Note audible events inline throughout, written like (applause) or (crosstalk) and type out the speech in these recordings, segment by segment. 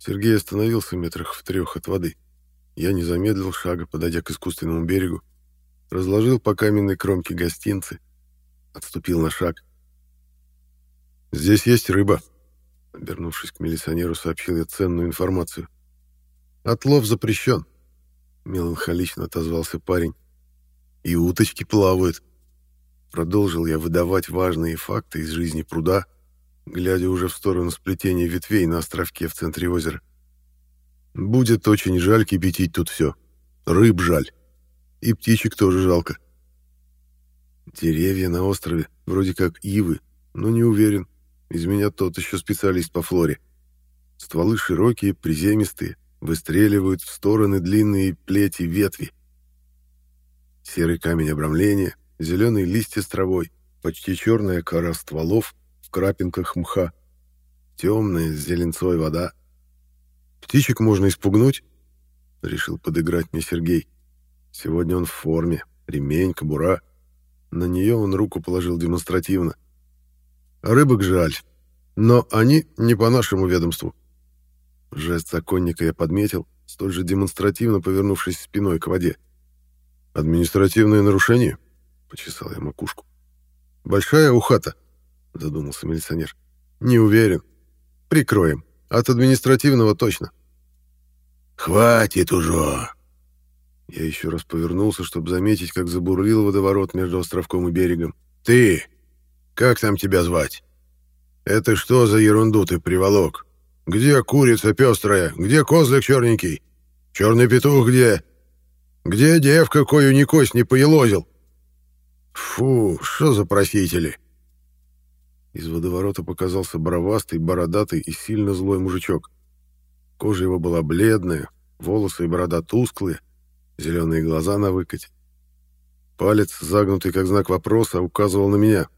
Сергей остановился метрах в трех от воды. Я не замедлил шага, подойдя к искусственному берегу, разложил по каменной кромке гостинцы, отступил на шаг. «Здесь есть рыба», — обернувшись к милиционеру, сообщил я ценную информацию. «Отлов запрещен», — меланхолично отозвался парень. «И уточки плавают». Продолжил я выдавать важные факты из жизни пруда, глядя уже в сторону сплетения ветвей на островке в центре озера. «Будет очень жаль кипятить тут все. Рыб жаль. И птичек тоже жалко». Деревья на острове, вроде как ивы, но не уверен. Из меня тот еще специалист по флоре. Стволы широкие, приземистые, выстреливают в стороны длинные плети ветви. Серый камень обрамления, зеленые листья с травой, почти черная кора стволов крапинках мха, темная с зеленцой вода. «Птичек можно испугнуть?» — решил подыграть мне Сергей. Сегодня он в форме, ремень, кобура. На нее он руку положил демонстративно. «Рыбок жаль, но они не по нашему ведомству». Жест законника я подметил, столь же демонстративно повернувшись спиной к воде. «Административное нарушение?» — почесал я макушку. «Большая ухата?» — задумался милиционер. «Не уверен. Прикроем. От административного точно». «Хватит уже!» Я еще раз повернулся, чтобы заметить, как забурлил водоворот между островком и берегом. «Ты! Как там тебя звать? Это что за ерунду ты приволок? Где курица пестрая? Где козлик черненький? Черный петух где? Где девка, кою ни кость не поелозил? Фу, что за просители!» Из водоворота показался бровастый, бородатый и сильно злой мужичок. Кожа его была бледная, волосы и борода тусклые, зеленые глаза на выкате. Палец, загнутый как знак вопроса, указывал на меня.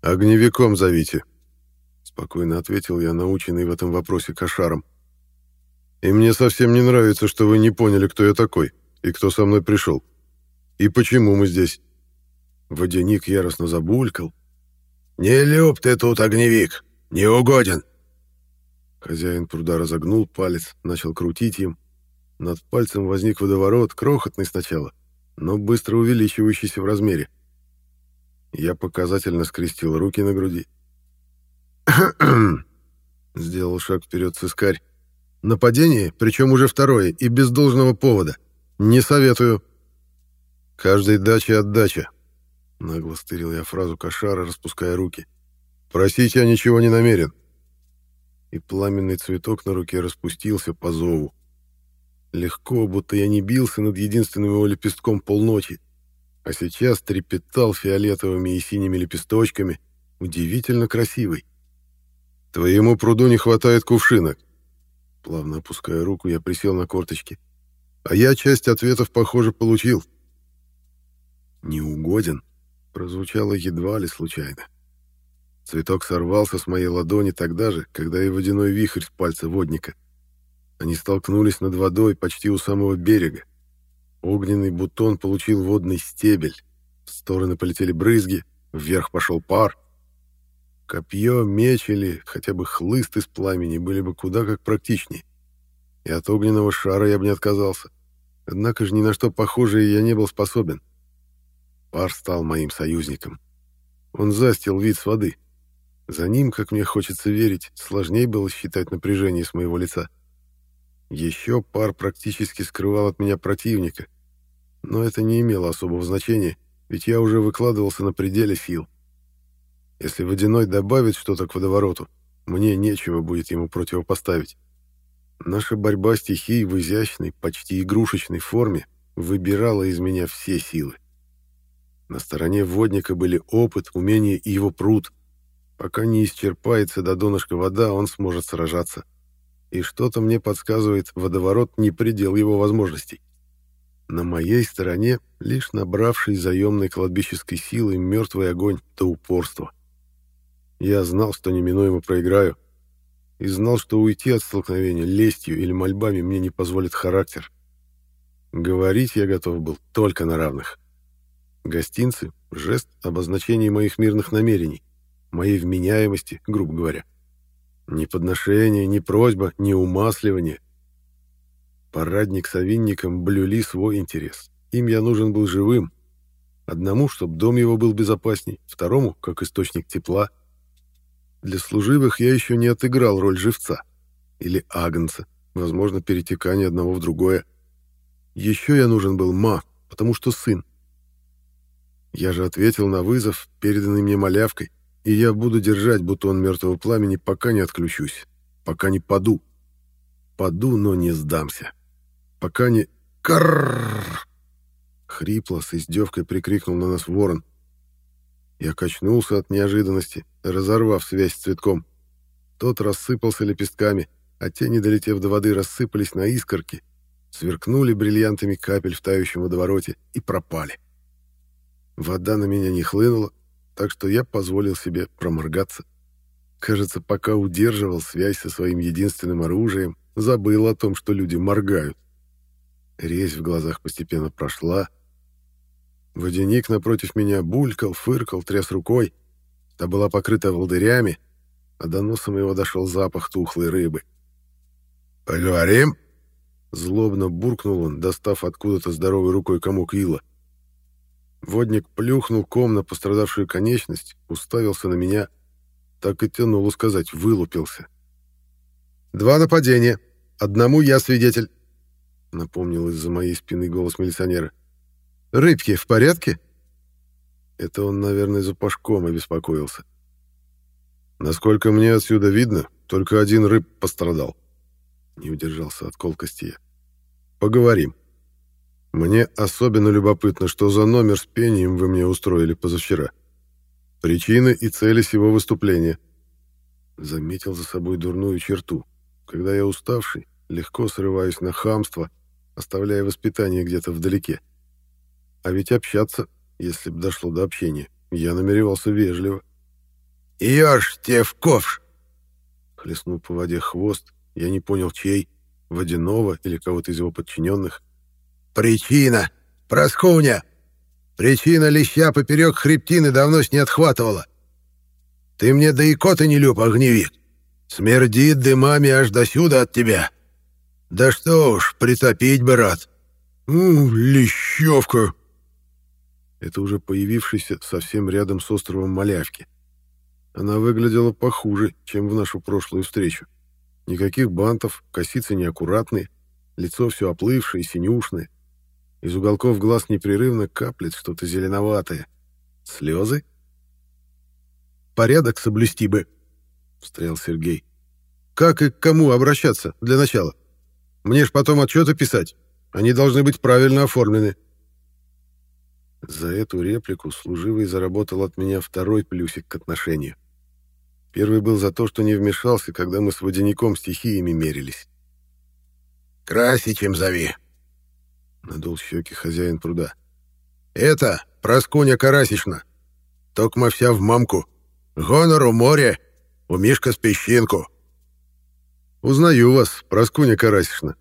«Огневиком зовите», — спокойно ответил я, наученный в этом вопросе кошаром. «И мне совсем не нравится, что вы не поняли, кто я такой и кто со мной пришел. И почему мы здесь?» Водяник яростно забулькал. «Не люб ты тут, огневик! Не угоден!» Хозяин пруда разогнул палец, начал крутить им, над пальцем возник водоворот, крохотный сначала, но быстро увеличивающийся в размере. Я показательно скрестил руки на груди. (clears throat) Сделал шаг вперед сыскарь. Нападение, причем уже второе, и без должного повода. Не советую. Каждой даче отдача. Нагло стырил я фразу кошара, распуская руки. Просить я ничего не намерен. И пламенный цветок на руке распустился по зову. Легко, будто я не бился над единственным его лепестком полночи, а сейчас трепетал фиолетовыми и синими лепесточками, удивительно красивый. «Твоему пруду не хватает кувшинок». Плавно опуская руку, я присел на корточки. А я часть ответов, похоже, получил. «Неугоден» прозвучало едва ли случайно. Цветок сорвался с моей ладони тогда же, когда и водяной вихрь с пальца водника. Они столкнулись над водой почти у самого берега. Огненный бутон получил водный стебель. В стороны полетели брызги, вверх пошел пар. Копье, меч или хотя бы хлыст из пламени были бы куда как практичнее. И от огненного шара я бы не отказался. Однако же ни на что похожее я не был способен. Пар стал моим союзником. Он застил вид с воды. За ним, как мне хочется верить, сложнее было считать напряжение с моего лица. — еще пар практически скрывал от меня противника, но это не имело особого значения, ведь я уже выкладывался на пределе сил. Если водяной добавит что-то к водовороту, мне нечего будет ему противопоставить. Наша борьба стихий в изящной, почти игрушечной форме выбирала из меня все силы. На стороне водника были опыт, умение и его пруд. Пока не исчерпается до донышка вода, он сможет сражаться и что-то мне подсказывает, водоворот не предел его возможностей. На моей стороне лишь набравший заемной кладбищеской силой мертвый огонь до упорства. Я знал, что неминуемо проиграю, и знал, что уйти от столкновения лестью или мольбами мне не позволит характер. Говорить я готов был только на равных. Гостинцы — жест обозначения моих мирных намерений, моей вменяемости, грубо говоря. Ни подношение, ни просьба, ни умасливание. Парадник с овинником блюли свой интерес. Им я нужен был живым. Одному, чтобы дом его был безопасней, второму, как источник тепла. Для служивых я еще не отыграл роль живца. Или агнца, возможно, перетекание одного в другое. Еще я нужен был ма, потому что сын. Я же ответил на вызов, переданный мне малявкой, и я буду держать бутон мертвого пламени, пока не отключусь, пока не паду. Паду, но не сдамся. Пока не... Каррррр! Хрипло, с издевкой прикрикнул на нас ворон. Я качнулся от неожиданности, разорвав связь с цветком. Тот рассыпался лепестками, а те, не долетев до воды, рассыпались на искорки, сверкнули бриллиантами капель в тающем водовороте и пропали. Вода на меня не хлынула, так что я позволил себе проморгаться. Кажется, пока удерживал связь со своим единственным оружием, забыл о том, что люди моргают. Резь в глазах постепенно прошла. Водяник напротив меня булькал, фыркал, тряс рукой. Та была покрыта волдырями, а до носа моего дошел запах тухлой рыбы. «Поговорим?» Злобно буркнул он, достав откуда-то здоровой рукой комок ила. Водник плюхнул ком на пострадавшую конечность, уставился на меня. Так и тянуло сказать, вылупился. «Два нападения. Одному я свидетель», — напомнил из-за моей спины голос милиционера. «Рыбки в порядке?» Это он, наверное, за пашком обеспокоился. «Насколько мне отсюда видно, только один рыб пострадал». Не удержался от колкости я. «Поговорим». Мне особенно любопытно, что за номер с пением вы мне устроили позавчера. Причины и цели сего выступления. Заметил за собой дурную черту. Когда я уставший, легко срываюсь на хамство, оставляя воспитание где-то вдалеке. А ведь общаться, если б дошло до общения, я намеревался вежливо. «Ешь тебе в ковш!» Хлестнул по воде хвост, я не понял, чей, водяного или кого-то из его подчиненных. Причина. Проскуня. Причина леща поперек хребтины давно с не отхватывала. Ты мне да и кота не люб, огневик. Смердит дымами аж до сюда от тебя. Да что уж, притопить бы рад. У, лещевка. Это уже появившийся совсем рядом с островом Малявки. Она выглядела похуже, чем в нашу прошлую встречу. Никаких бантов, косицы неаккуратные, лицо все оплывшее и синюшное. Из уголков глаз непрерывно каплет что-то зеленоватое. Слезы? «Порядок соблюсти бы», — встрял Сергей. «Как и к кому обращаться для начала? Мне ж потом отчеты писать. Они должны быть правильно оформлены». За эту реплику служивый заработал от меня второй плюсик к отношению. Первый был за то, что не вмешался, когда мы с водяником стихиями мерились. «Красичем зови», — надул щеки хозяин пруда. «Это Проскуня Карасична. Токма вся в мамку. Гонору море, у Мишка с песчинку». «Узнаю вас, Проскуня Карасична».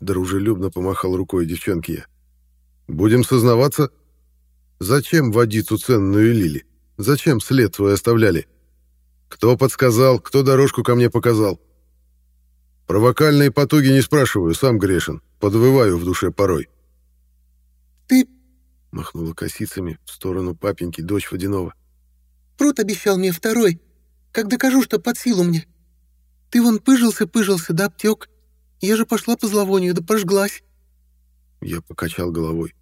Дружелюбно помахал рукой девчонке я. «Будем сознаваться? Зачем водицу ценную лили? Зачем след свой оставляли? Кто подсказал, кто дорожку ко мне показал?» Про вокальные потуги не спрашиваю, сам грешен. Подвываю в душе порой. «Ты...» — махнула косицами в сторону папеньки дочь Водянова. «Пруд обещал мне второй. Как докажу, что под силу мне. Ты вон пыжился-пыжился, да обтек. Я же пошла по зловонию, да пожглась». Я покачал головой.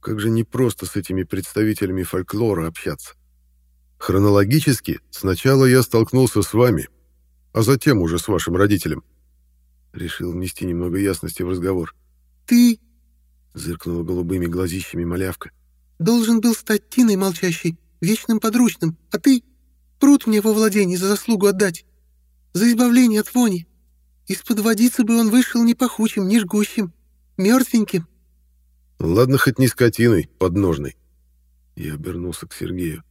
Как же непросто с этими представителями фольклора общаться. Хронологически сначала я столкнулся с вами, а затем уже с вашим родителем. Решил внести немного ясности в разговор. «Ты...» — зыркнула голубыми глазищами малявка. «Должен был стать Тиной молчащей, вечным подручным, а ты... Пруд мне во владении за заслугу отдать. За избавление от вони. Из-под водицы бы он вышел не пахучим, не жгущим, мертвеньким». «Ладно, хоть не скотиной, подножной». Я обернулся к Сергею.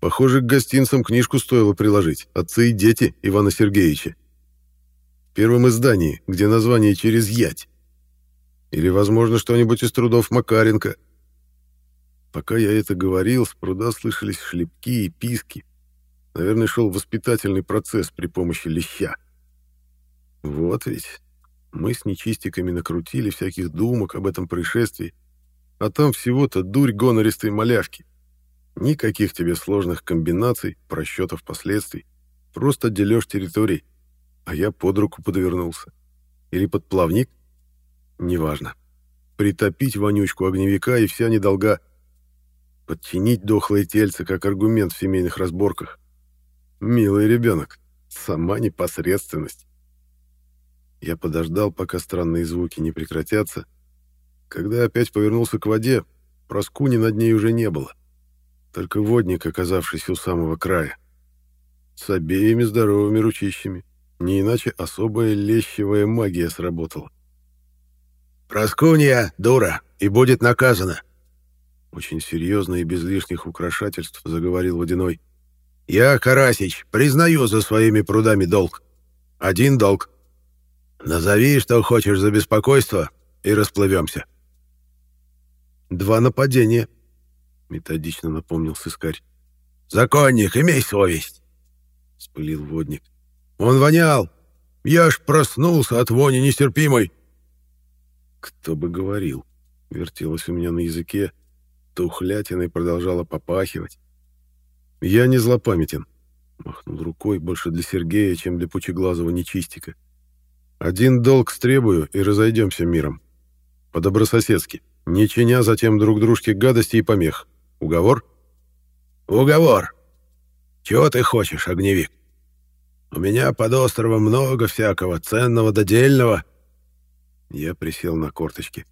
Похоже, к гостинцам книжку стоило приложить. Отцы и дети Ивана Сергеевича первом издании, где название через «ять». Или, возможно, что-нибудь из трудов Макаренко. Пока я это говорил, с пруда слышались шлепки и писки. Наверное, шел воспитательный процесс при помощи леща. Вот ведь. Мы с нечистиками накрутили всяких думок об этом происшествии, а там всего-то дурь гонористой малявки. Никаких тебе сложных комбинаций, просчетов последствий. Просто дележ территорий. А я под руку подвернулся. Или под плавник? Неважно. Притопить вонючку огневика и вся недолга. Подчинить дохлое тельце как аргумент в семейных разборках. Милый ребенок. Сама непосредственность. Я подождал, пока странные звуки не прекратятся. Когда опять повернулся к воде, проскуни над ней уже не было. Только водник, оказавшийся у самого края. С обеими здоровыми ручищами. Не иначе особая лещевая магия сработала. «Проскунья, дура, и будет наказана!» Очень серьезно и без лишних украшательств заговорил Водяной. «Я, Карасич, признаю за своими прудами долг. Один долг. Назови, что хочешь за беспокойство, и расплывемся. Два нападения, методично напомнил сыскарь. Законник, имей совесть, спылил водник. Он вонял. Я ж проснулся от вони нестерпимой. Кто бы говорил, вертелось у меня на языке, тухлятиной продолжала попахивать. Я не злопамятен, махнул рукой больше для Сергея, чем для пучеглазого нечистика. Один долг стребую и разойдемся миром. По-добрососедски, не чиня затем друг дружке гадости и помех. Уговор? Уговор. Чего ты хочешь, огневик? У меня под островом много всякого ценного да дельного. Я присел на корточки.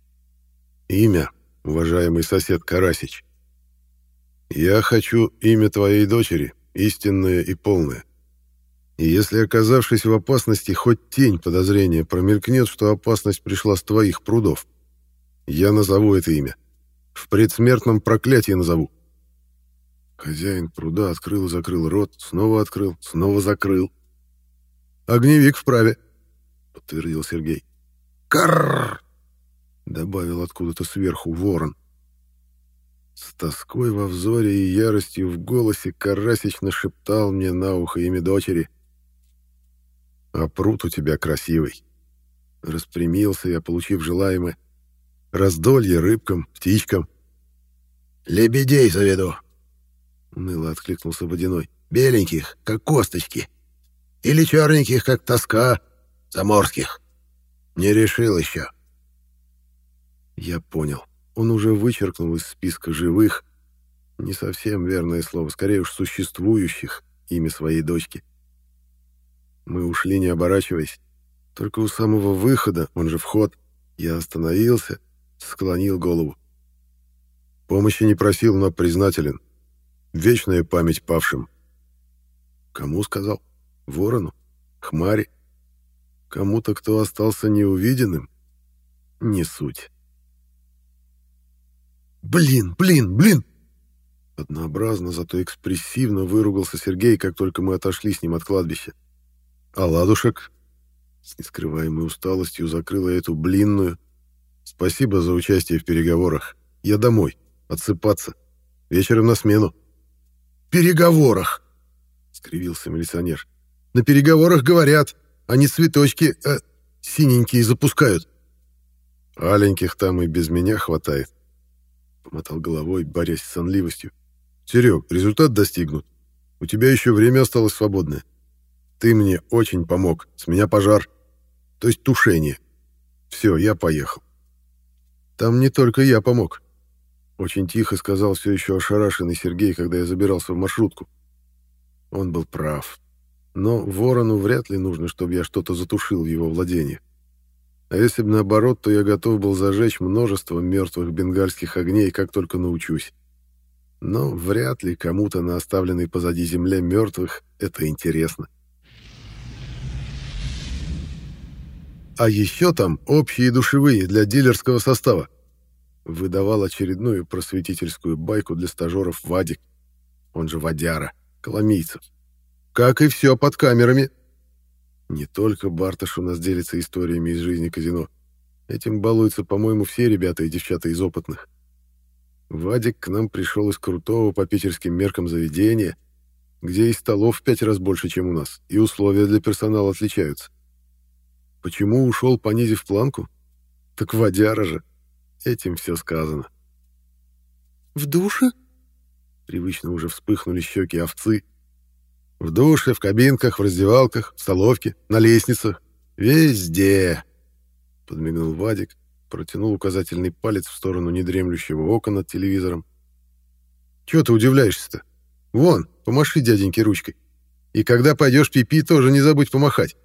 Имя, уважаемый сосед Карасич. Я хочу имя твоей дочери, истинное и полное. И если, оказавшись в опасности, хоть тень подозрения промелькнет, что опасность пришла с твоих прудов, я назову это имя. В предсмертном проклятии назову. Хозяин пруда открыл и закрыл рот, снова открыл, снова закрыл. «Огневик вправе», — подтвердил Сергей. «Карррр!» — добавил откуда-то сверху ворон. С тоской во взоре и яростью в голосе Карасич нашептал мне на ухо имя дочери — а пруд у тебя красивый. Распрямился я, получив желаемое. Раздолье рыбкам, птичкам. «Лебедей заведу!» Уныло откликнулся Водяной. «Беленьких, как косточки. Или черненьких, как тоска, заморских. Не решил еще». Я понял. Он уже вычеркнул из списка живых, не совсем верное слово, скорее уж существующих, имя своей дочки. Мы ушли, не оборачиваясь. Только у самого выхода, он же вход, я остановился, склонил голову. Помощи не просил, но признателен. Вечная память павшим. Кому сказал? Ворону? Хмари? Кому-то, кто остался неувиденным? Не суть. «Блин, блин, блин!» Однообразно, зато экспрессивно выругался Сергей, как только мы отошли с ним от кладбища. А ладушек? С нескрываемой усталостью закрыла эту блинную. Спасибо за участие в переговорах. Я домой. Отсыпаться. Вечером на смену. Переговорах! Скривился милиционер. На переговорах говорят. Они цветочки э, синенькие запускают. Аленьких там и без меня хватает. Помотал головой, борясь с сонливостью. Серег, результат достигнут. У тебя еще время осталось свободное. Ты мне очень помог. С меня пожар. То есть тушение. Все, я поехал. Там не только я помог. Очень тихо сказал все еще ошарашенный Сергей, когда я забирался в маршрутку. Он был прав. Но ворону вряд ли нужно, чтобы я что-то затушил в его владении. А если бы наоборот, то я готов был зажечь множество мертвых бенгальских огней, как только научусь. Но вряд ли кому-то на оставленной позади земле мертвых это интересно. — А еще там общие душевые для дилерского состава. Выдавал очередную просветительскую байку для стажеров Вадик, он же Вадяра, Коломийцев. Как и все под камерами. Не только Барташ у нас делится историями из жизни казино. Этим балуются, по-моему, все ребята и девчата из опытных. Вадик к нам пришел из крутого по питерским меркам заведения, где и столов в пять раз больше, чем у нас, и условия для персонала отличаются. Почему ушел, понизив планку? Так водяра же. Этим все сказано. «В душе?» Привычно уже вспыхнули щеки овцы. В душе, в кабинках, в раздевалках, в столовке, на лестницах. Везде. Подмигнул Вадик, протянул указательный палец в сторону недремлющего ока над телевизором. Чего ты удивляешься-то? Вон, помаши дяденьке ручкой. И когда пойдешь пипи, тоже не забудь помахать.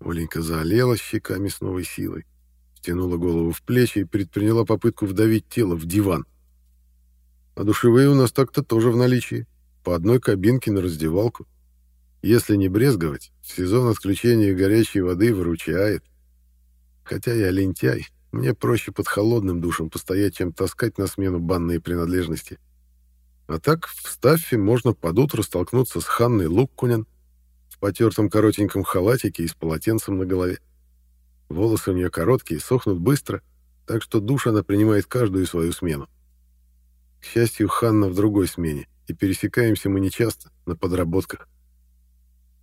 Оленька заолела щеками с новой силой, втянула голову в плечи и предприняла попытку вдавить тело в диван. А душевые у нас так-то тоже в наличии. По одной кабинке на раздевалку. Если не брезговать, сезон отключения горячей воды выручает. Хотя я лентяй, мне проще под холодным душем постоять, чем таскать на смену банные принадлежности. А так в Стаффе можно под утро столкнуться с Ханной Луккунен в потертом коротеньком халатике и с полотенцем на голове. Волосы у нее короткие, сохнут быстро, так что душ она принимает каждую свою смену. К счастью, Ханна в другой смене, и пересекаемся мы нечасто, на подработках.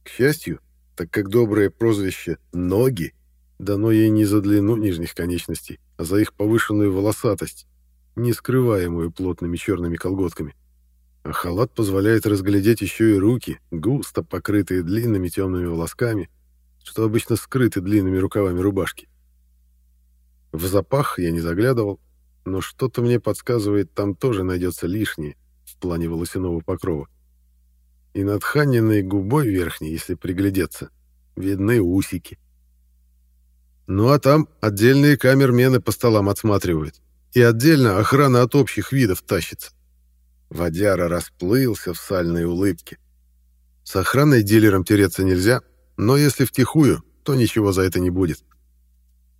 К счастью, так как доброе прозвище «ноги» дано ей не за длину нижних конечностей, а за их повышенную волосатость, не скрываемую плотными черными колготками. А халат позволяет разглядеть еще и руки, густо покрытые длинными темными волосками, что обычно скрыты длинными рукавами рубашки. В запах я не заглядывал, но что-то мне подсказывает, там тоже найдется лишнее плане волосяного покрова. И над Ханниной губой верхней, если приглядеться, видны усики. Ну а там отдельные камермены по столам отсматривают, и отдельно охрана от общих видов тащится. Водяра расплылся в сальной улыбке. С охраной дилером тереться нельзя, но если втихую, то ничего за это не будет.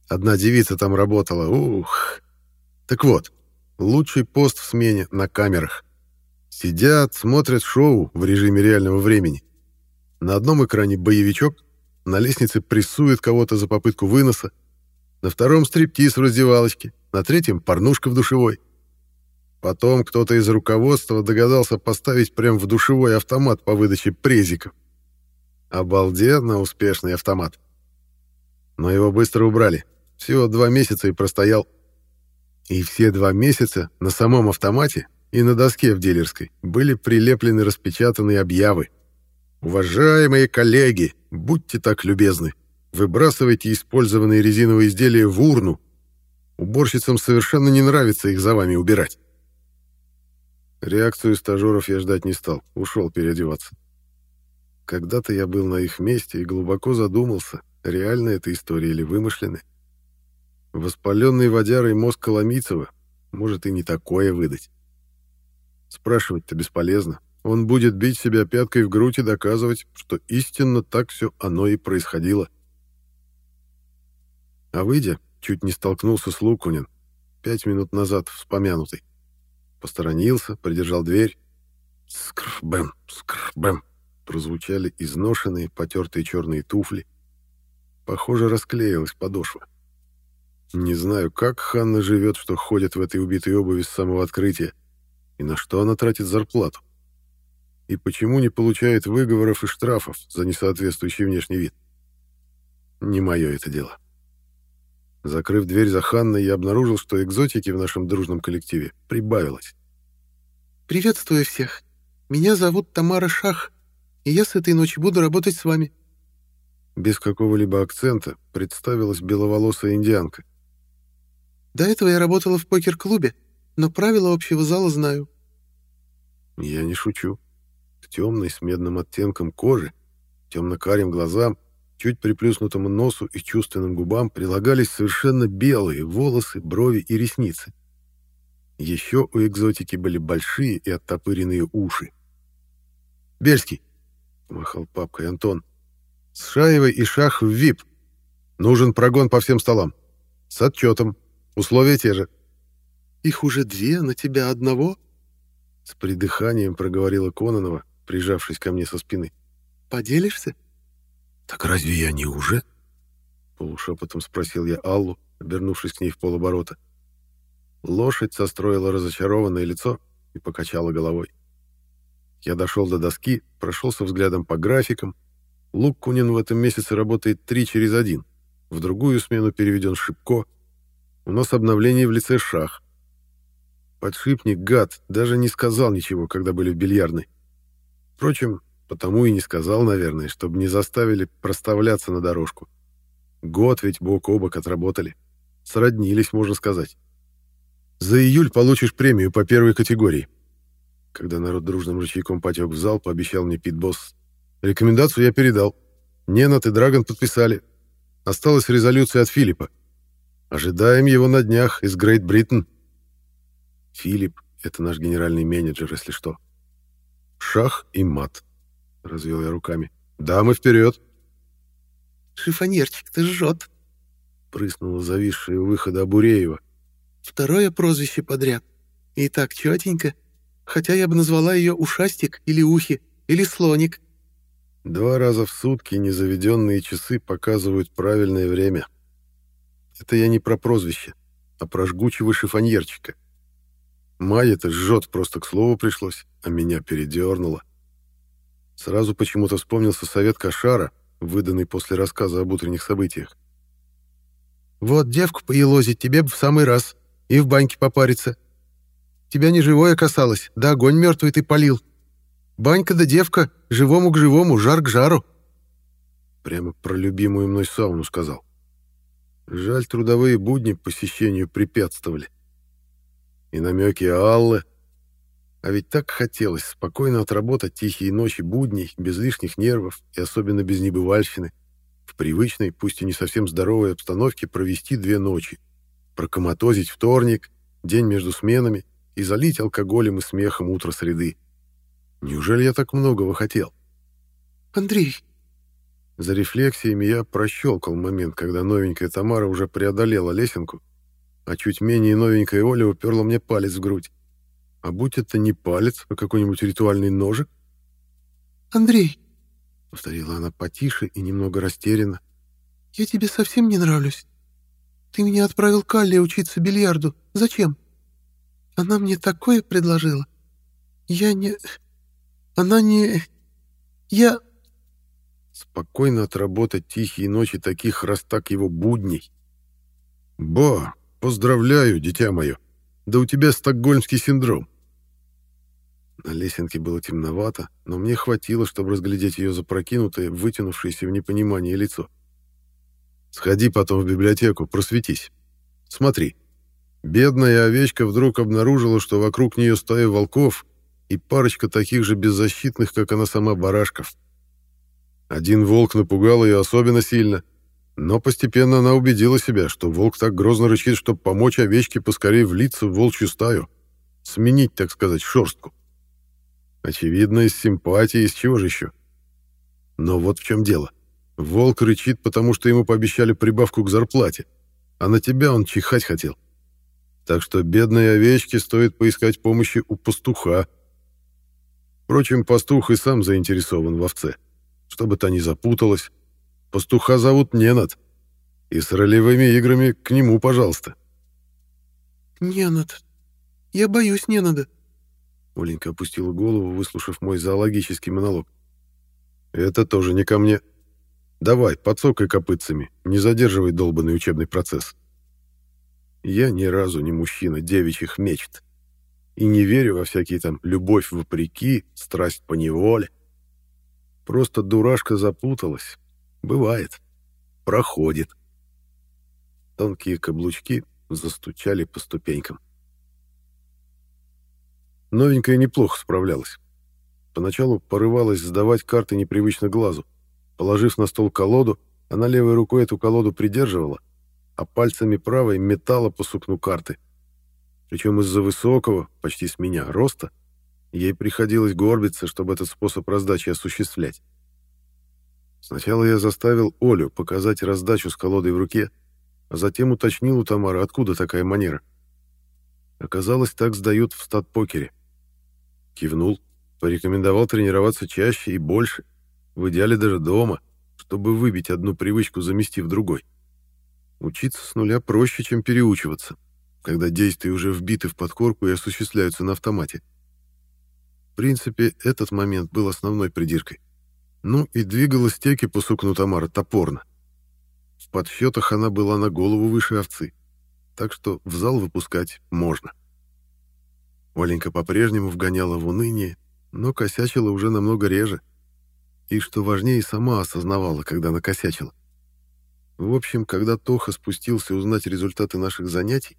Одна девица там работала, ух, так вот, лучший пост в смене на камерах. Сидят, смотрят шоу в режиме реального времени. На одном экране боевичок, на лестнице прессует кого-то за попытку выноса, на втором стриптиз в раздевалочке, на третьем порнушка в душевой. Потом кто-то из руководства догадался поставить прямо в душевой автомат по выдаче презиков. Обалденно успешный автомат. Но его быстро убрали. Всего два месяца и простоял и все два месяца на самом автомате и на доске в дилерской были прилеплены распечатанные объявы. «Уважаемые коллеги, будьте так любезны, выбрасывайте использованные резиновые изделия в урну. Уборщицам совершенно не нравится их за вами убирать». Реакцию стажеров я ждать не стал, ушел переодеваться. Когда-то я был на их месте и глубоко задумался, реальная эта история или вымышленная. Воспаленный водярой мозг Коломийцева может и не такое выдать. Спрашивать-то бесполезно. Он будет бить себя пяткой в грудь и доказывать, что истинно так все оно и происходило. А выйдя, чуть не столкнулся с Лукунин, пять минут назад вспомянутый. Посторонился, придержал дверь. Скрбэм, скрбэм, прозвучали изношенные, потертые черные туфли. Похоже, расклеилась подошва. Не знаю, как Ханна живет, что ходит в этой убитой обуви с самого открытия, и на что она тратит зарплату. И почему не получает выговоров и штрафов за несоответствующий внешний вид. Не мое это дело. Закрыв дверь за Ханной, я обнаружил, что экзотики в нашем дружном коллективе прибавилось. «Приветствую всех. Меня зовут Тамара Шах, и я с этой ночи буду работать с вами». Без какого-либо акцента представилась беловолосая индианка. До этого я работала в покер-клубе, но правила общего зала знаю». «Я не шучу. К темной с медным оттенком кожи, темно-карим глазам, чуть приплюснутому носу и чувственным губам прилагались совершенно белые волосы, брови и ресницы. Еще у экзотики были большие и оттопыренные уши. «Бельский!» — махал папкой Антон. «С Шаевой и Шах в ВИП. Нужен прогон по всем столам. С отчетом. Условия те же. Их уже две, на тебя одного? С придыханием проговорила Кононова, прижавшись ко мне со спины. Поделишься? Так разве я не уже? Полушепотом спросил я Аллу, обернувшись к ней в полоборота. Лошадь состроила разочарованное лицо и покачала головой. Я дошел до доски, прошелся взглядом по графикам. Луккунин в этом месяце работает три через один. В другую смену переведен Шипко. У нас обновление в лице Шах. Подшипник, гад, даже не сказал ничего, когда были в бильярдной. Впрочем, потому и не сказал, наверное, чтобы не заставили проставляться на дорожку. Год ведь бок о бок отработали. Сроднились, можно сказать. За июль получишь премию по первой категории. Когда народ дружным ручейком потек в зал, пообещал мне Пит-босс. Рекомендацию я передал. Ненат и Драгон подписали. Осталась резолюция от Филиппа. Ожидаем его на днях из Грейт Бриттен. Филипп — это наш генеральный менеджер, если что. Шах и мат. Развел я руками. Дамы, вперед! Шифонерчик-то жжет. Прыснула зависшая у выхода Абуреева. Второе прозвище подряд. И так четенько. Хотя я бы назвала ее Ушастик или Ухи, или Слоник. Два раза в сутки незаведенные часы показывают правильное время. Это я не про прозвище, а про жгучего шифоньерчика. Майя-то жжет, просто к слову пришлось, а меня передернуло. Сразу почему-то вспомнился совет Кошара, выданный после рассказа об утренних событиях. «Вот девку поелозить тебе бы в самый раз, и в баньке попариться. Тебя не живое касалось, да огонь мертвый ты полил. Банька да девка, живому к живому, жар к жару». Прямо про любимую мной сауну сказал. Жаль, трудовые будни посещению препятствовали. И намеки Аллы. А ведь так хотелось спокойно отработать тихие ночи будней, без лишних нервов и особенно без небывальщины. В привычной, пусть и не совсем здоровой обстановке провести две ночи. Прокоматозить вторник, день между сменами и залить алкоголем и смехом утро среды. Неужели я так многого хотел? «Андрей!» За рефлексиями я прощелкал момент, когда новенькая Тамара уже преодолела лесенку, а чуть менее новенькая Оля уперла мне палец в грудь. А будь это не палец, а какой-нибудь ритуальный ножик? «Андрей!» — повторила она потише и немного растерянно. «Я тебе совсем не нравлюсь. Ты меня отправил к Алле учиться бильярду. Зачем? Она мне такое предложила. Я не... Она не... Я...» Спокойно отработать тихие ночи таких раз так его будней. «Ба, поздравляю, дитя мое!» Да у тебя стокгольмский синдром. На лесенке было темновато, но мне хватило, чтобы разглядеть ее запрокинутое, вытянувшееся в непонимании лицо. Сходи потом в библиотеку, просветись. Смотри. Бедная овечка вдруг обнаружила, что вокруг нее стая волков и парочка таких же беззащитных, как она сама, барашков. Один волк напугал ее особенно сильно — но постепенно она убедила себя, что волк так грозно рычит, чтобы помочь овечке поскорее влиться в волчью стаю, сменить, так сказать, шерстку. Очевидно, из симпатии, из чего же еще? Но вот в чем дело. Волк рычит, потому что ему пообещали прибавку к зарплате, а на тебя он чихать хотел. Так что бедной овечке стоит поискать помощи у пастуха. Впрочем, пастух и сам заинтересован в овце, чтобы та не запуталась, Пастуха зовут Ненат. И с ролевыми играми к нему, пожалуйста. Ненат. Я боюсь Ненада. Оленька опустила голову, выслушав мой зоологический монолог. Это тоже не ко мне. Давай, подсокай копытцами, не задерживай долбанный учебный процесс. Я ни разу не мужчина девичьих мечт. И не верю во всякие там любовь вопреки, страсть по неволе. Просто дурашка запуталась, Бывает. Проходит. Тонкие каблучки застучали по ступенькам. Новенькая неплохо справлялась. Поначалу порывалась сдавать карты непривычно глазу. Положив на стол колоду, она левой рукой эту колоду придерживала, а пальцами правой метала по сукну карты. Причем из-за высокого, почти с меня, роста, ей приходилось горбиться, чтобы этот способ раздачи осуществлять. Сначала я заставил Олю показать раздачу с колодой в руке, а затем уточнил у Тамары, откуда такая манера. Оказалось, так сдают в стат-покере. Кивнул, порекомендовал тренироваться чаще и больше, в идеале даже дома, чтобы выбить одну привычку, заместив другой. Учиться с нуля проще, чем переучиваться, когда действия уже вбиты в подкорку и осуществляются на автомате. принципе, этот момент был основной придиркой. Ну и двигалась теки по сукну Тамара топорно. В подсчетах она была на голову выше овцы, так что в зал выпускать можно. Оленька по-прежнему вгоняла в уныние, но косячила уже намного реже. И, что важнее, сама осознавала, когда накосячила. В общем, когда Тоха спустился узнать результаты наших занятий,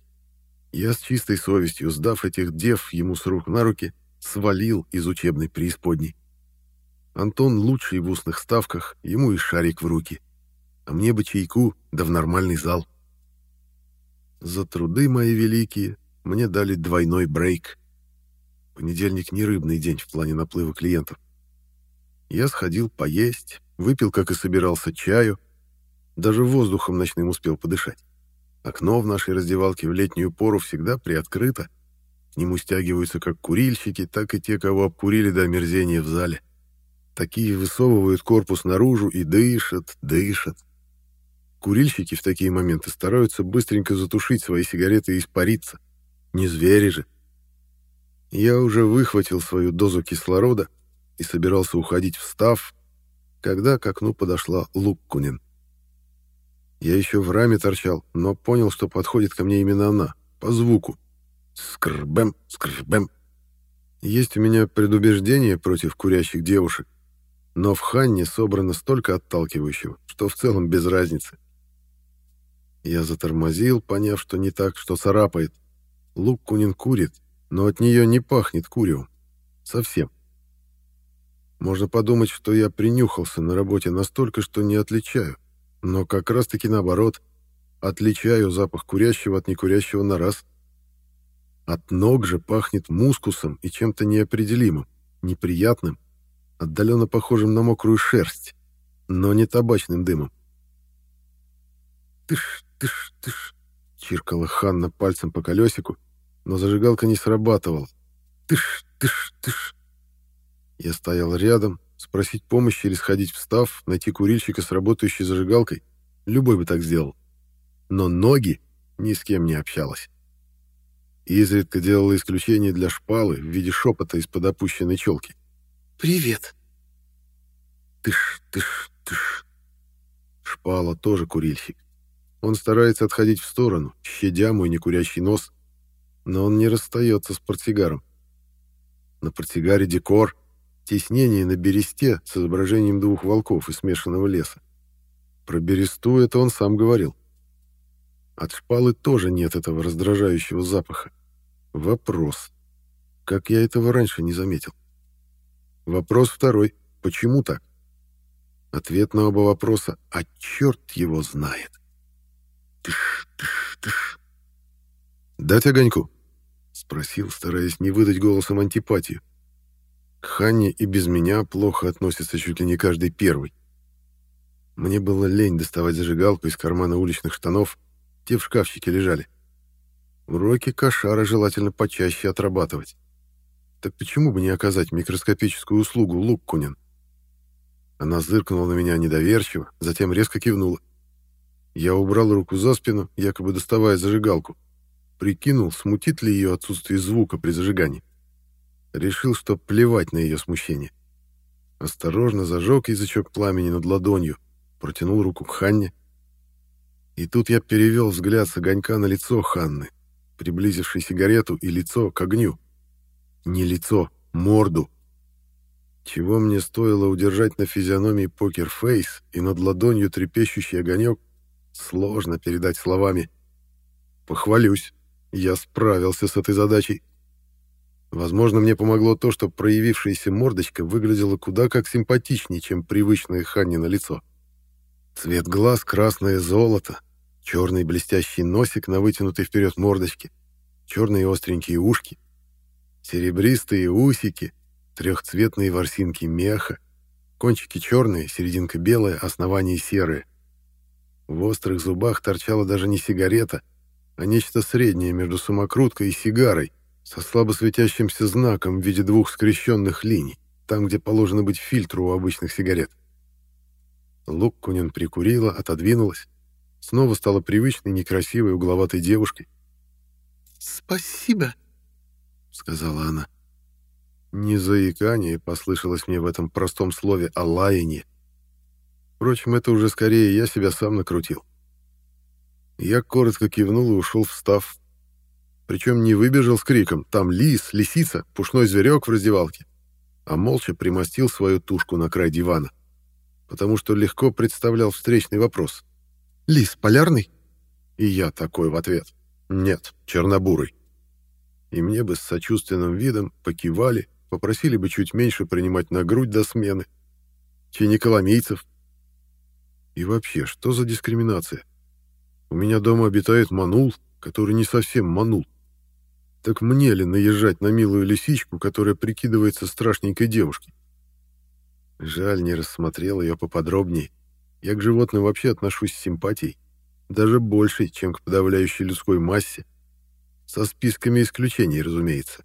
я с чистой совестью, сдав этих дев ему с рук на руки, свалил из учебной преисподней. Антон лучший в устных ставках, ему и шарик в руки. А мне бы чайку, да в нормальный зал. За труды мои великие мне дали двойной брейк. Понедельник не рыбный день в плане наплыва клиентов. Я сходил поесть, выпил, как и собирался, чаю, даже воздухом ночным успел подышать. Окно в нашей раздевалке в летнюю пору всегда приоткрыто. К нему стягиваются как курильщики, так и те, кого обкурили до омерзения в зале. Такие высовывают корпус наружу и дышат, дышат. Курильщики в такие моменты стараются быстренько затушить свои сигареты и испариться. Не звери же. Я уже выхватил свою дозу кислорода и собирался уходить в став, когда к окну подошла Луккунин. Я еще в раме торчал, но понял, что подходит ко мне именно она, по звуку. Скрбэм, скрбэм. Есть у меня предубеждение против курящих девушек, но в Ханне собрано столько отталкивающего, что в целом без разницы. Я затормозил, поняв, что не так, что царапает. Лук Кунин курит, но от нее не пахнет куревом. Совсем. Можно подумать, что я принюхался на работе настолько, что не отличаю. Но как раз-таки наоборот. Отличаю запах курящего от некурящего на раз. От ног же пахнет мускусом и чем-то неопределимым, неприятным, отдаленно похожим на мокрую шерсть, но не табачным дымом. «Тыш, тыш, тыш!» — чиркала Ханна пальцем по колесику, но зажигалка не срабатывала. «Тыш, тыш, тыш!» Я стоял рядом, спросить помощи или сходить в став, найти курильщика с работающей зажигалкой. Любой бы так сделал. Но ноги ни с кем не общалась. Изредка делала исключение для шпалы в виде шепота из-под опущенной челки. «Привет!» Тыш, тыш, тыш. Шпала тоже курильщик. Он старается отходить в сторону, щадя мой некурящий нос, но он не расстается с портсигаром. На портсигаре декор, теснение на бересте с изображением двух волков из смешанного леса. Про бересту это он сам говорил. От шпалы тоже нет этого раздражающего запаха. Вопрос. Как я этого раньше не заметил? Вопрос второй. Почему так? Ответ на оба вопроса «А черт его знает!» Тыш, тыш, тыш. «Дать огоньку?» — спросил, стараясь не выдать голосом антипатию. К Ханне и без меня плохо относится чуть ли не каждый первый. Мне было лень доставать зажигалку из кармана уличных штанов, те в шкафчике лежали. Уроки кошара желательно почаще отрабатывать. Так почему бы не оказать микроскопическую услугу Луккунин? Она зыркнула на меня недоверчиво, затем резко кивнула. Я убрал руку за спину, якобы доставая зажигалку. Прикинул, смутит ли ее отсутствие звука при зажигании. Решил, что плевать на ее смущение. Осторожно зажег язычок пламени над ладонью, протянул руку к Ханне. И тут я перевел взгляд с огонька на лицо Ханны, приблизившей сигарету и лицо к огню. Не лицо, морду. Чего мне стоило удержать на физиономии покер-фейс и над ладонью трепещущий огонек, сложно передать словами. Похвалюсь, я справился с этой задачей. Возможно, мне помогло то, что проявившаяся мордочка выглядела куда как симпатичнее, чем привычное Ханнино лицо. Цвет глаз — красное золото, черный блестящий носик на вытянутой вперед мордочке, черные остренькие ушки, серебристые усики, трехцветные ворсинки меха, кончики черные, серединка белая, основание серое. В острых зубах торчала даже не сигарета, а нечто среднее между самокруткой и сигарой, со слабо светящимся знаком в виде двух скрещенных линий, там, где положено быть фильтру у обычных сигарет. Луккунин прикурила, отодвинулась, снова стала привычной, некрасивой, угловатой девушкой. «Спасибо», — сказала она. Не заикание послышалось мне в этом простом слове, а лаяние. Впрочем, это уже скорее я себя сам накрутил. Я коротко кивнул и ушел, встав. Причем не выбежал с криком «Там лис, лисица, пушной зверек в раздевалке», а молча примостил свою тушку на край дивана, потому что легко представлял встречный вопрос. «Лис полярный?» И я такой в ответ. «Нет, чернобурый». И мне бы с сочувственным видом покивали, попросили бы чуть меньше принимать на грудь до смены. Че не коломийцев. И вообще, что за дискриминация? У меня дома обитает манул, который не совсем манул. Так мне ли наезжать на милую лисичку, которая прикидывается страшненькой девушкой? Жаль, не рассмотрел ее поподробнее. Я к животным вообще отношусь с симпатией. Даже больше, чем к подавляющей людской массе. Со списками исключений, разумеется.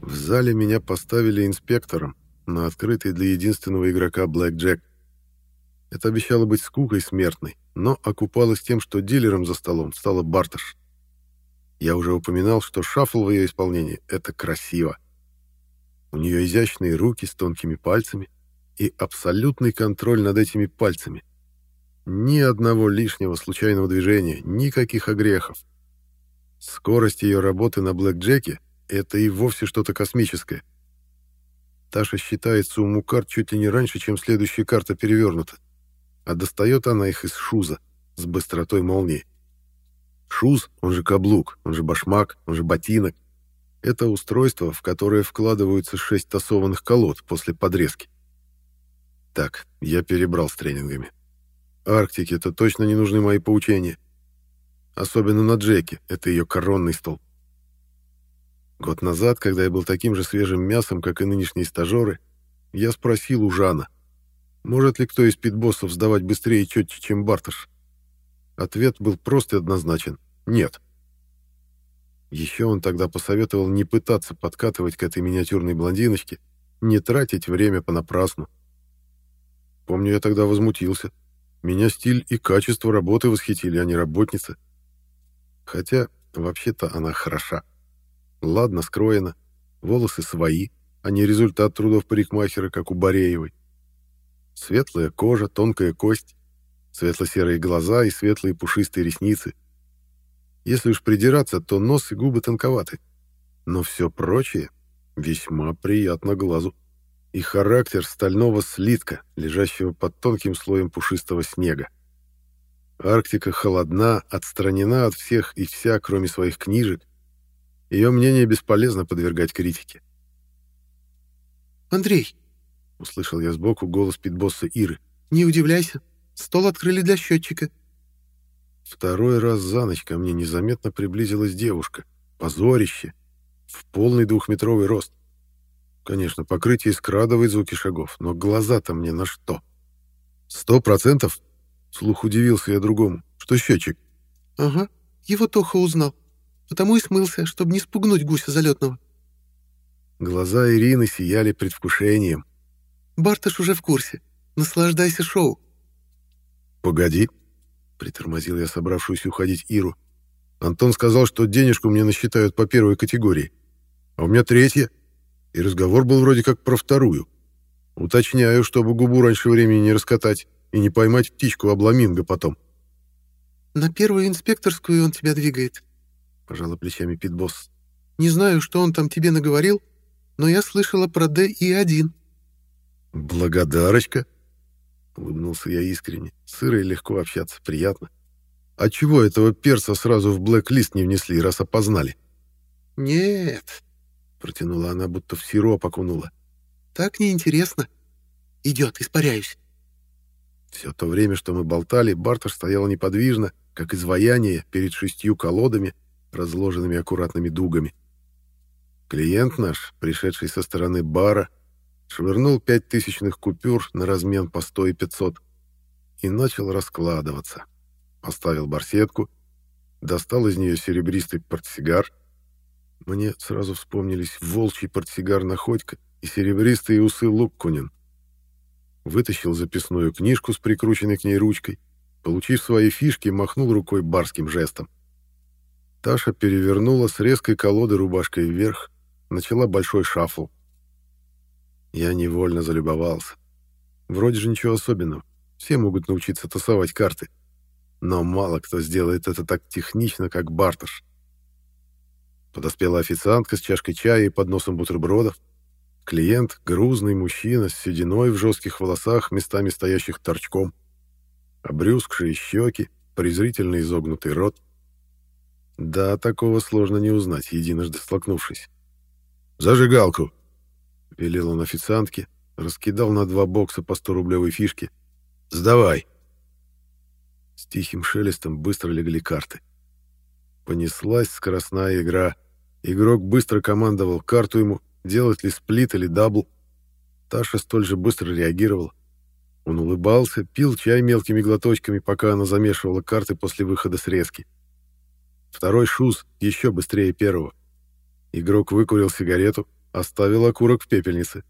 В зале меня поставили инспектором на открытый для единственного игрока Блэк Джек. Это обещало быть скукой смертной, но окупалось тем, что дилером за столом стала Барташ. Я уже упоминал, что шафл в ее исполнении — это красиво. У нее изящные руки с тонкими пальцами и абсолютный контроль над этими пальцами. Ни одного лишнего случайного движения, никаких огрехов. Скорость ее работы на блэкджеке — это и вовсе что-то космическое. Таша считает сумму карт чуть ли не раньше, чем следующая карта перевернута а достает она их из шуза с быстротой молнии. Шуз, он же каблук, он же башмак, он же ботинок. Это устройство, в которое вкладываются шесть тасованных колод после подрезки. Так, я перебрал с тренингами. Арктике это точно не нужны мои поучения. Особенно на Джеке, это ее коронный стол. Год назад, когда я был таким же свежим мясом, как и нынешние стажеры, я спросил у Жана — может ли кто из питбоссов сдавать быстрее и четче, чем Барташ? Ответ был прост и однозначен — нет. Еще он тогда посоветовал не пытаться подкатывать к этой миниатюрной блондиночке, не тратить время понапрасну. Помню, я тогда возмутился. Меня стиль и качество работы восхитили, а не работница. Хотя, вообще-то, она хороша. Ладно скроена, волосы свои, а не результат трудов парикмахера, как у Бореевой. Светлая кожа, тонкая кость, светло-серые глаза и светлые пушистые ресницы. Если уж придираться, то нос и губы тонковаты. Но все прочее весьма приятно глазу. И характер стального слитка, лежащего под тонким слоем пушистого снега. Арктика холодна, отстранена от всех и вся, кроме своих книжек. Ее мнение бесполезно подвергать критике. «Андрей, Услышал я сбоку голос питбосса Иры. «Не удивляйся, стол открыли для счетчика». Второй раз за ночь ко мне незаметно приблизилась девушка. Позорище. В полный двухметровый рост. Конечно, покрытие скрадывает звуки шагов, но глаза-то мне на что? Сто процентов? Слух удивился я другому. Что счетчик? Ага, его Тоха узнал. Потому и смылся, чтобы не спугнуть гуся залетного. Глаза Ирины сияли предвкушением. Барташ уже в курсе. Наслаждайся шоу». «Погоди», — притормозил я собравшуюся уходить Иру. «Антон сказал, что денежку мне насчитают по первой категории, а у меня третья, и разговор был вроде как про вторую. Уточняю, чтобы губу раньше времени не раскатать и не поймать птичку обламинго потом». «На первую инспекторскую он тебя двигает», — пожала плечами Питбосс. «Не знаю, что он там тебе наговорил, но я слышала про Д и один». «Благодарочка!» — улыбнулся я искренне. Сыро и легко общаться, приятно. «А чего этого перца сразу в блэк-лист не внесли, раз опознали?» «Нет», — протянула она, будто в сироп окунула. «Так неинтересно. Идет, испаряюсь». Все то время, что мы болтали, Бартош стоял неподвижно, как изваяние перед шестью колодами, разложенными аккуратными дугами. Клиент наш, пришедший со стороны бара, — швырнул пять тысячных купюр на размен по сто и пятьсот и начал раскладываться. Поставил барсетку, достал из нее серебристый портсигар. Мне сразу вспомнились волчий портсигар Находько и серебристые усы Луккунин. Вытащил записную книжку с прикрученной к ней ручкой, получив свои фишки, махнул рукой барским жестом. Таша перевернула с резкой колоды рубашкой вверх, начала большой шафл. Я невольно залюбовался. Вроде же ничего особенного. Все могут научиться тасовать карты. Но мало кто сделает это так технично, как Барташ. Подоспела официантка с чашкой чая и подносом бутербродов. Клиент — грузный мужчина с сединой в жестких волосах, местами стоящих торчком. Обрюзгшие щеки, презрительно изогнутый рот. Да, такого сложно не узнать, единожды столкнувшись. «Зажигалку!» — велел он официантке, раскидал на два бокса по 100-рублевой фишке. «Сдавай!» С тихим шелестом быстро легли карты. Понеслась скоростная игра. Игрок быстро командовал карту ему, делать ли сплит или дабл. Таша столь же быстро реагировала. Он улыбался, пил чай мелкими глоточками, пока она замешивала карты после выхода с резки. Второй шуз еще быстрее первого. Игрок выкурил сигарету, оставил окурок в пепельнице.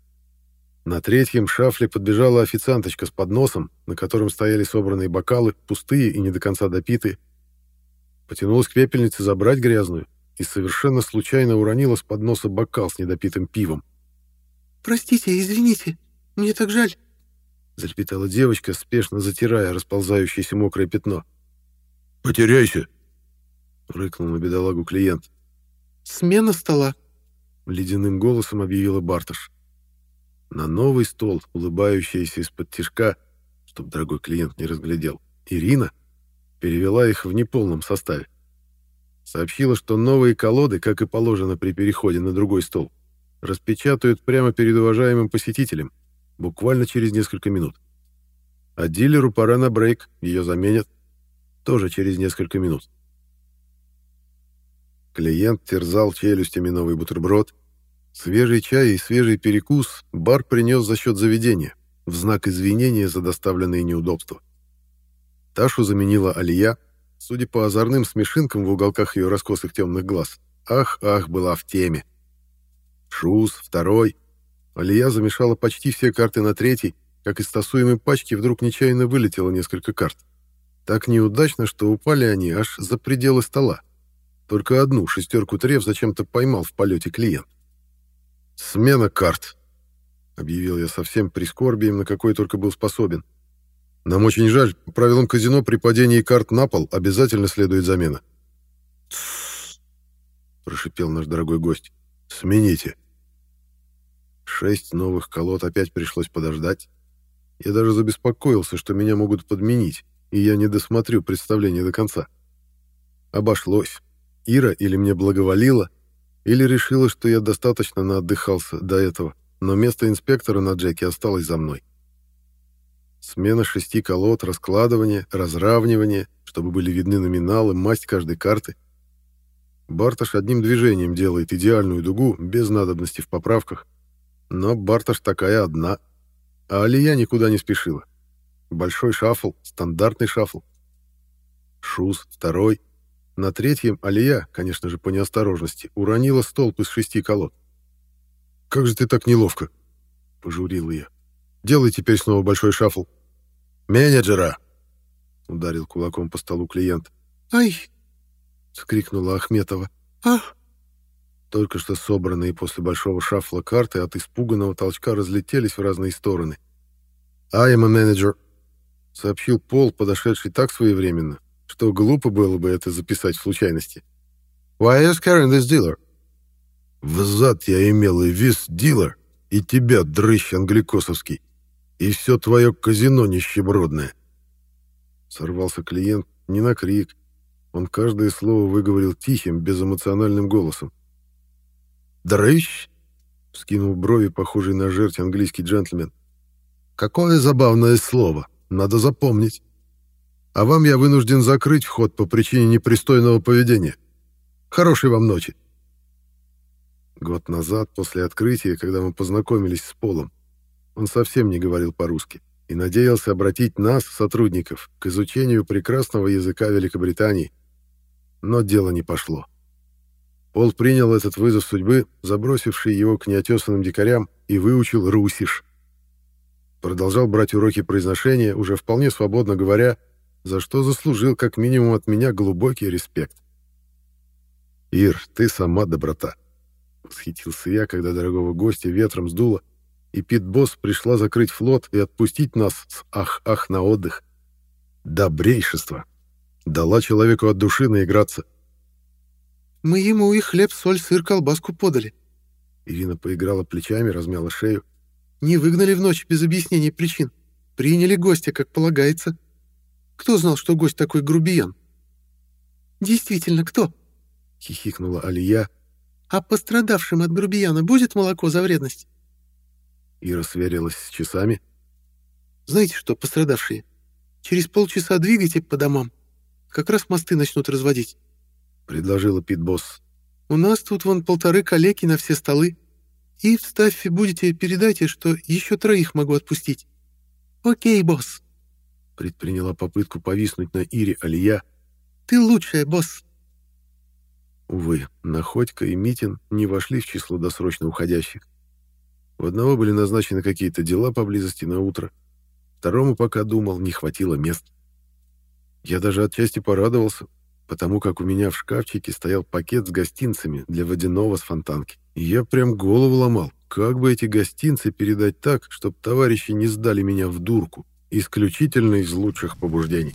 На третьем шафле подбежала официанточка с подносом, на котором стояли собранные бокалы, пустые и не до конца допитые. Потянулась к пепельнице забрать грязную и совершенно случайно уронила с подноса бокал с недопитым пивом. «Простите, извините, мне так жаль», — залепетала девочка, спешно затирая расползающееся мокрое пятно. «Потеряйся!» — рыкнул на бедолагу клиент. «Смена стола», — ледяным голосом объявила Барташ. На новый стол, улыбающаяся из-под тишка, чтобы дорогой клиент не разглядел, Ирина перевела их в неполном составе. Сообщила, что новые колоды, как и положено при переходе на другой стол, распечатают прямо перед уважаемым посетителем, буквально через несколько минут. А дилеру пора на брейк, ее заменят, тоже через несколько минут. Клиент терзал челюстями новый бутерброд, Свежий чай и свежий перекус бар принес за счет заведения, в знак извинения за доставленные неудобства. Ташу заменила Алия, судя по озорным смешинкам в уголках ее раскосых темных глаз. Ах-ах, была в теме. Шуз, второй. Алия замешала почти все карты на третий, как из тасуемой пачки вдруг нечаянно вылетело несколько карт. Так неудачно, что упали они аж за пределы стола. Только одну шестерку трев зачем-то поймал в полете клиент. «Смена карт», — объявил я совсем прискорбием, на какой только был способен. «Нам очень жаль, по правилам казино при падении карт на пол обязательно следует замена». «Тссс», — прошипел наш дорогой гость. «Смените». Шесть новых колод опять пришлось подождать. Я даже забеспокоился, что меня могут подменить, и я не досмотрю представление до конца. Обошлось. Ира или мне благоволила, или решила, что я достаточно наотдыхался до этого, но место инспектора на Джеке осталось за мной. Смена шести колод, раскладывание, разравнивание, чтобы были видны номиналы, масть каждой карты. Барташ одним движением делает идеальную дугу, без надобности в поправках. Но Барташ такая одна. А Алия никуда не спешила. Большой шафл, стандартный шафл. Шуз, второй — на третьем Алия, конечно же, по неосторожности, уронила столб из шести колод. «Как же ты так неловко?» — пожурил я. «Делай теперь снова большой шафл». «Менеджера!» — ударил кулаком по столу клиент. «Ай!» — скрикнула Ахметова. «Ах!» Только что собранные после большого шафла карты от испуганного толчка разлетелись в разные стороны. «I am a manager», — сообщил Пол, подошедший так своевременно, что глупо было бы это записать в случайности. «Why is carrying this dealer?» «Взад я имел и вис дилер, и тебя, дрыщ англикосовский, и все твое казино нищебродное». Сорвался клиент не на крик. Он каждое слово выговорил тихим, безэмоциональным голосом. «Дрыщ?» — вскинул брови, похожий на жерть английский джентльмен. «Какое забавное слово! Надо запомнить!» а вам я вынужден закрыть вход по причине непристойного поведения. Хорошей вам ночи. Год назад, после открытия, когда мы познакомились с Полом, он совсем не говорил по-русски и надеялся обратить нас, сотрудников, к изучению прекрасного языка Великобритании. Но дело не пошло. Пол принял этот вызов судьбы, забросивший его к неотесанным дикарям, и выучил русиш. Продолжал брать уроки произношения, уже вполне свободно говоря за что заслужил как минимум от меня глубокий респект. «Ир, ты сама доброта!» Восхитился я, когда дорогого гостя ветром сдуло, и Пит-босс пришла закрыть флот и отпустить нас с ах-ах на отдых. Добрейшество! Дала человеку от души наиграться. «Мы ему и хлеб, соль, сыр, колбаску подали». Ирина поиграла плечами, размяла шею. «Не выгнали в ночь без объяснений причин. Приняли гостя, как полагается. Кто знал, что гость такой грубиян?» «Действительно, кто?» — хихикнула Алия. «А пострадавшим от грубияна будет молоко за вредность?» Ира сверилась с часами. «Знаете что, пострадавшие, через полчаса двигайте по домам. Как раз мосты начнут разводить», — предложила Пит-босс. «У нас тут вон полторы калеки на все столы. И в стаффе будете передайте, что еще троих могу отпустить». «Окей, босс», — предприняла попытку повиснуть на Ире Алия. «Ты лучшая, босс». Увы, Находька и Митин не вошли в число досрочно уходящих. У одного были назначены какие-то дела поблизости на утро, второму, пока думал, не хватило мест. Я даже отчасти порадовался, потому как у меня в шкафчике стоял пакет с гостинцами для водяного с фонтанки. И я прям голову ломал, как бы эти гостинцы передать так, чтобы товарищи не сдали меня в дурку, исключительно из лучших побуждений.